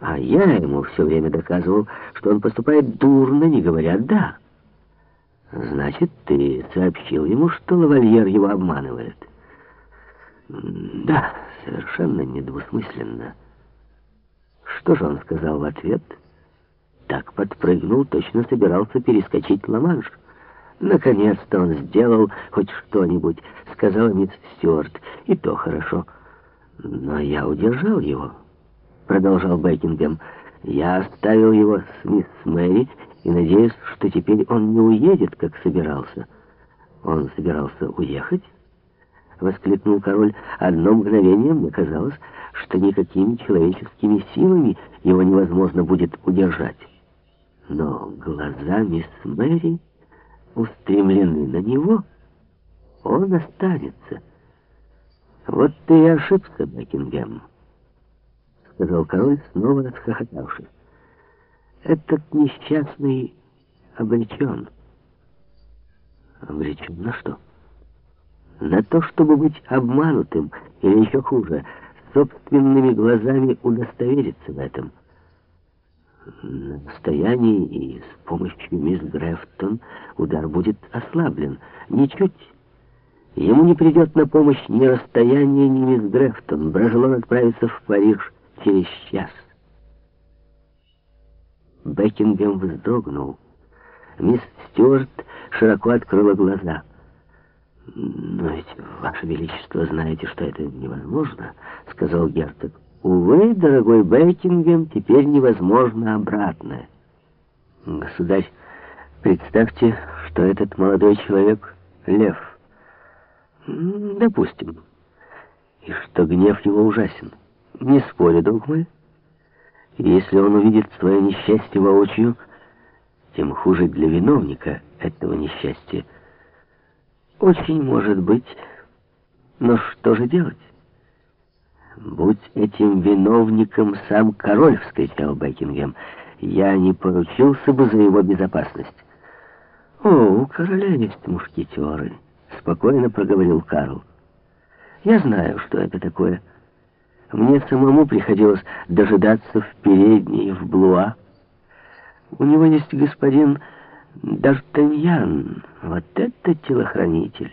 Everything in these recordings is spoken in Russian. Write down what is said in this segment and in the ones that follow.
А я ему все время доказывал, что он поступает дурно, не говоря «да». Значит, ты сообщил ему, что лавальер его обманывает? Да, совершенно недвусмысленно. Что же он сказал в ответ? Так подпрыгнул, точно собирался перескочить Ла-Манш. Наконец-то он сделал хоть что-нибудь, сказала мисс Стюарт, и то хорошо. Но я удержал его, продолжал Бекингем. Я оставил его с мисс Мэри и надеюсь, что теперь он не уедет, как собирался. Он собирался уехать? Воскликнул король. Одно мгновение мне казалось, что никакими человеческими силами его невозможно будет удержать. Но глаза мисс Мэри устремлены на него. Он останется. Вот ты и ошибся, Бекингем, сказал король, снова расхохотавшись. Этот несчастный обречен. Обречен на что? На то, чтобы быть обманутым, или еще хуже, собственными глазами удостовериться в этом. На расстоянии и с помощью мисс Грефтон удар будет ослаблен. Ничуть. Ему не придет на помощь ни расстояние, ни мисс Грефтон. Брожелон отправится в Париж через час. Бекингем вздрогнул. Мисс Стюарт широко открыла глаза. «Но ведь, Ваше Величество, знаете, что это невозможно», — сказал герцог. «Увы, дорогой Бекингем, теперь невозможно обратное». «Государь, представьте, что этот молодой человек — лев. Допустим. И что гнев его ужасен. Не спорю, друг мой». Если он увидит свое несчастье воочию, тем хуже для виновника этого несчастья. Очень может быть. Но что же делать? Будь этим виновником сам король, вскричал Бекингем, я не поручился бы за его безопасность. О, у короля есть мушкетеры, спокойно проговорил Карл. Я знаю, что это такое. Мне самому приходилось дожидаться в передней, в Блуа. У него есть господин Д'Артаньян. Вот это телохранитель.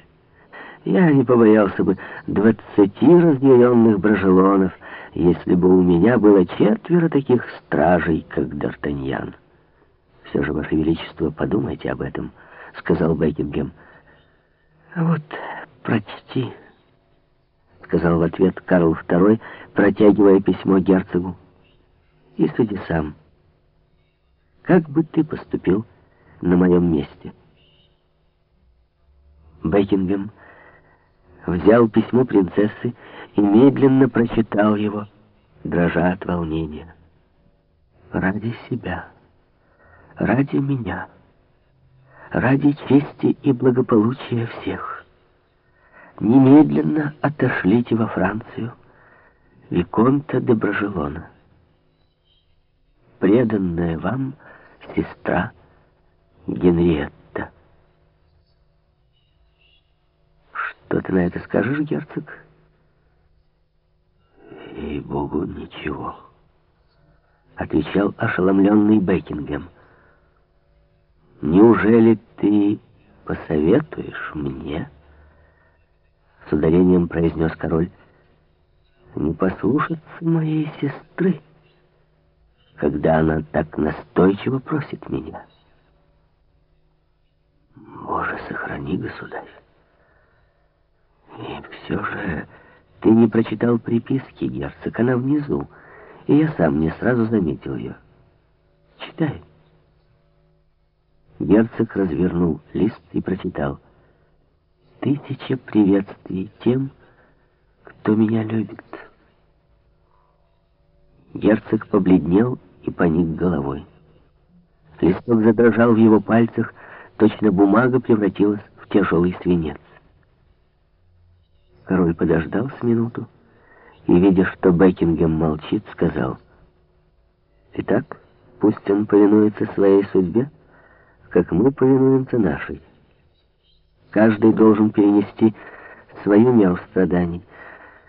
Я не побоялся бы двадцати разъяренных брожелонов, если бы у меня было четверо таких стражей, как Д'Артаньян. «Все же, Ваше Величество, подумайте об этом», — сказал Бекингем. «А вот прочти» сказал в ответ Карл II, протягивая письмо герцогу. И суди сам. Как бы ты поступил на моем месте? Бекингем взял письмо принцессы и медленно прочитал его, дрожа от волнения. Ради себя, ради меня, ради чести и благополучия всех немедленно отошлите во Францию Виконта де Брожелона. Преданная вам сестра Генриетта. Что ты на это скажешь, герцог? И богу ничего, отвечал ошеломленный Бекингем. Неужели ты посоветуешь мне? С ударением произнес король. Не послушаться моей сестры, когда она так настойчиво просит меня. Боже, сохрани, государь. И все же ты не прочитал приписки, герцог, она внизу, и я сам не сразу заметил ее. Читай. Герцог развернул лист и прочитал — Тысяча приветствий тем, кто меня любит. Герцог побледнел и поник головой. Листок задрожал в его пальцах, точно бумага превратилась в тяжелый свинец. Король подождал с минуту и, видя, что Бекингем молчит, сказал, «Итак, пусть он повинуется своей судьбе, как мы повинуемся нашей». Каждый должен перенести свою меру страданий —